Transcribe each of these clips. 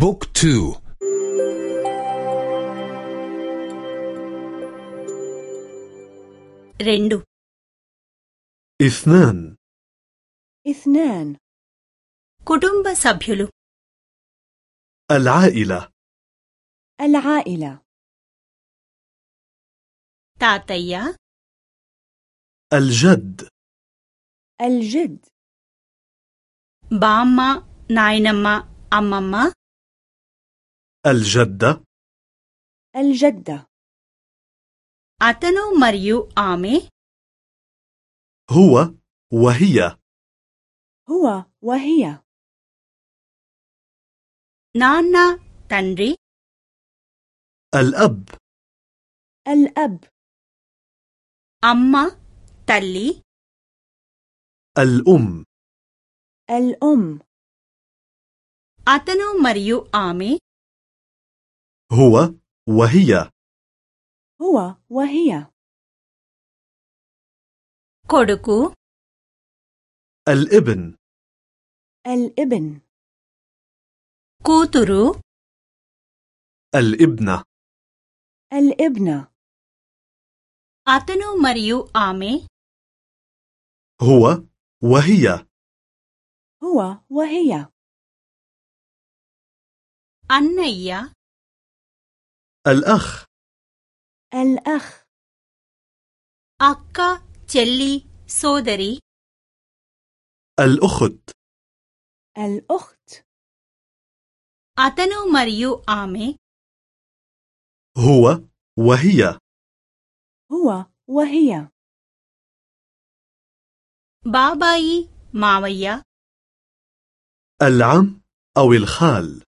book two. రెండు. اثنان. اثنان. కుటుంబ సభ్యులు العائلة. العائلة. తాతయ్య الجد. الجد. باما ناينما أماما الجدة الجدة అతను మరియు ఆమె هو وهي هو وهي నాన్న తండ్రి الأب الأب అమ్మ తల్లి الأم الأم అతను మరియు ఆమె هو وهي هو وهي కొడుకు الابن الابن కూతురు الابنة الابنة అతను మరియు ఆమె هو وهي هو وهي అన్నయ్య الأخ. الأخ. أكا تلي سودري. الأخت. الأخت. أتنو مريو آمي. هو وهي. هو وهي. باباي ماويا العم أو الخال.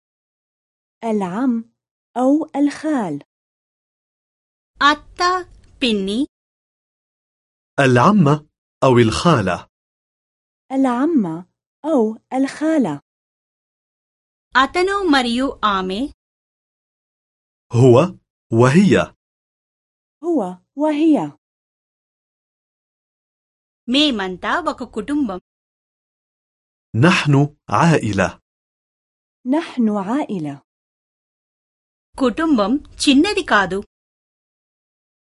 العم أو الخال అత్త పిన్ని العمة أو الخالة العمة أو الخالة అతను మరియు ఆమె هو وهي هو وهي మేమంతా ఒక కుటుంబం نحن عائلة نحن عائلة కుటుంబం చిన్నది కాదు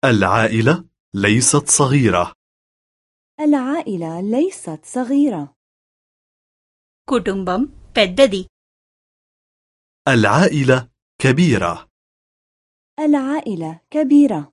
العائلة ليست صغيرة العائلة ليست صغيرة కుటుంబం పెద్దది العائلة كبيرة العائلة كبيرة